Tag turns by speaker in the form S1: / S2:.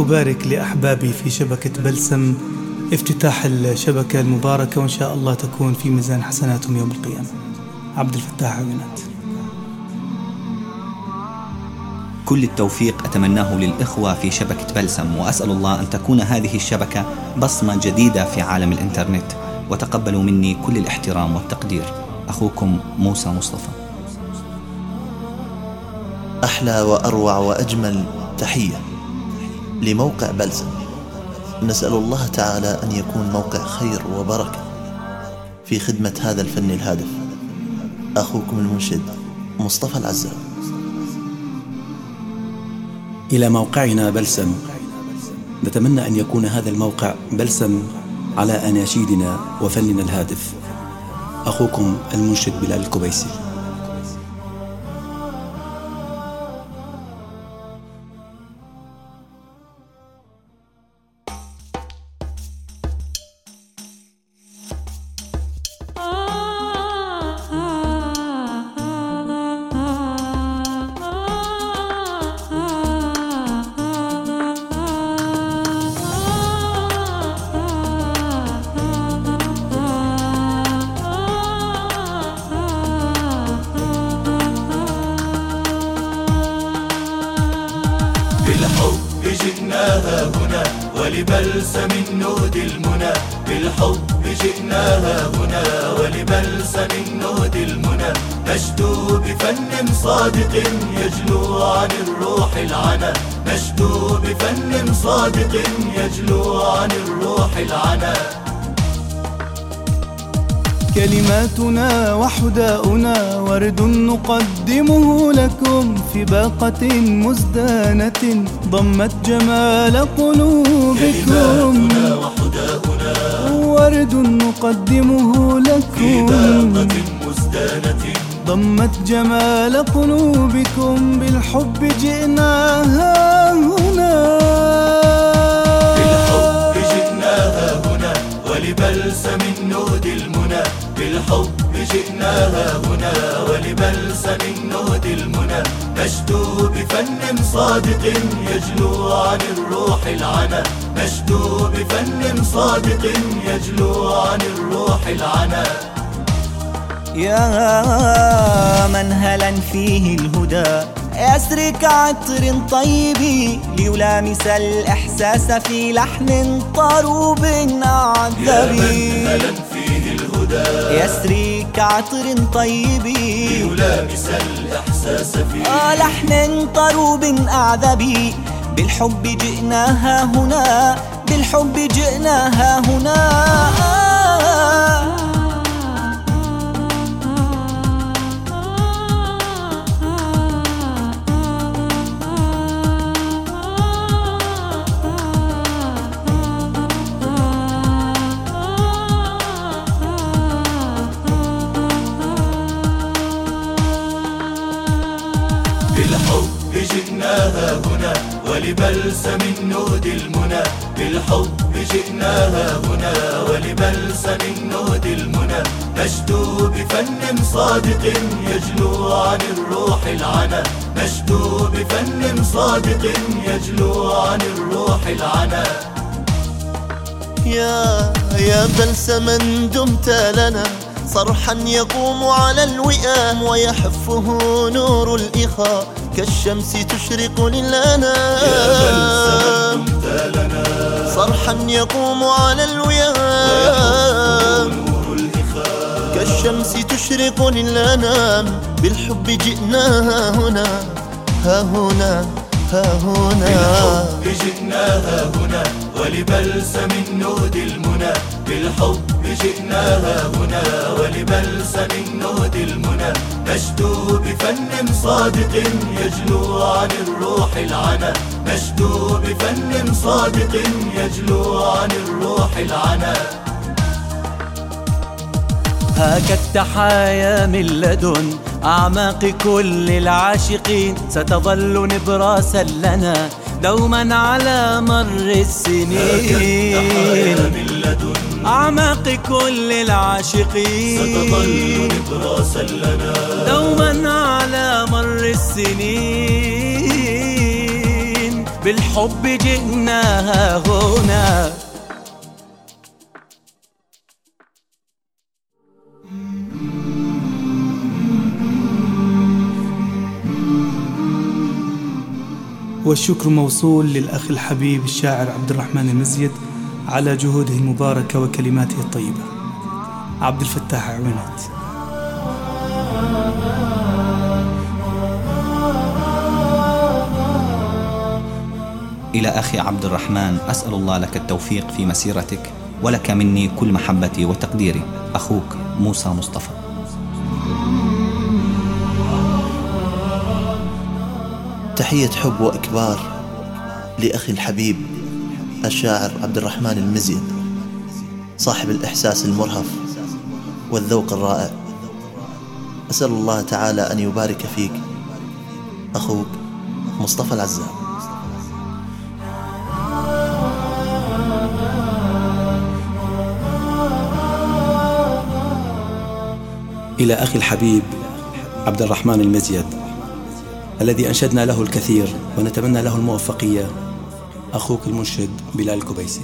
S1: أبارك لأحبابي في شبكة بلسم افتتاح الشبكة المباركة وإن شاء الله تكون في ميزان حسناتهم يوم القيامة. عبد الفتاح عيونات.
S2: كل التوفيق أتمناه للإخوة في شبكة بلسم وأسأل الله أن تكون هذه الشبكة بصمة جديدة في عالم الإنترنت. وتقبلوا مني كل الاحترام والتقدير. أخوكم موسى مصطفى.
S3: أحلى وأروع وأجمل تحية. لموقع بلسم نسأل الله تعالى أن يكون موقع خير وبركة في خدمة هذا الفن الهادف. أخوكم المنشد مصطفى العزام
S4: إلى موقعنا بلسم نتمنى أن يكون هذا الموقع بلسم على أناشيدنا وفننا الهادف. أخوكم المنشد بلال الكبيسي
S5: جئناها هنا ولبلسم النود المنى. بالحب جئناها هنا ولبلسم النود المنى. نشدو بفن صادق يجلو عن الروح العنا نشدو بفن صادق يجلو عن الروح العنا
S1: كلماتنا وحداؤنا ورد نقدمه لكم في باقة مزدانة ضمت جمال قلوبكم.
S5: كلماتنا وحداؤنا
S1: ورد نقدمه
S5: في
S1: لكم
S5: باقة مزدانة.
S1: ضمت جمال قلوبكم بالحب جئناها.
S5: ولبلسم النود المنى بالحب جئناها هنا. ولبلسم النود المنى نشدو بفن صادق يجلو عن الروح العنا نشدو بفن صادق يجلو عن الروح العنا
S6: يا منهلا فيه الهدى. يسري كعطر طيب ليلامس الإحساس في لحن طروب
S5: يا
S6: أعذبي
S5: منهلا فيه الهدى.
S6: يسري كعطر طيب
S5: يلامس الإحساس فيه
S6: آه لحن طروب أعذبي بالحب جئناها هنا بالحب جئناها هنا.
S5: بالحب جئناها هنا ولبلسم النود المنى. بالحب جئناها هنا ولبلسم النود المنى. نشدو بفن صادق يجلو عن الروح العنا نشدو بفن صادق يجلو عن الروح العنا
S3: يا يا بلسما دمت لنا. صرحا يقوم على الوئام ويحفه نور الإخاء. كالشمس تشرق للأنام. صرحا يقوم على
S5: الإخاء
S3: كالشمس تشرق للأنام. بالحب جئناها هنا. ها هنا. هنا.
S5: بالحب جئناها هنا ولبلسم النود المنى. بالحب جئناها هنا ولبلسم النود المنى. نشدو بفن صادق يجلو عن الروح العنا نشدو بفن صادق يجلو عن الروح العنا
S7: هاك التحايا من لدن أعماق كل العاشقين ستظل نبراسا لنا دوما على مر السنين. أعماق كل العاشقين
S5: ستظل نبراسا لنا
S7: دوما على مر السنين. بالحب جئنا هنا.
S1: والشكر موصول للأخ الحبيب الشاعر عبد الرحمن المزيد على جهوده المباركة وكلماته الطيبة. عبد الفتاح عوينات
S2: إلى أخي عبد الرحمن أسأل الله لك التوفيق في مسيرتك ولك مني كل محبتي وتقديري. أخوك موسى مصطفى.
S3: تحية حب وإكبار لأخي الحبيب الشاعر عبد الرحمن المزيد صاحب الإحساس المرهف والذوق الرائع. أسأل الله تعالى أن يبارك فيك أخوك مصطفى العزام
S4: إلى أخي الحبيب عبد الرحمن المزيد. الذي أنشدنا له الكثير ونتمنى له الموفقية. أخوك المنشد بلال الكبيسي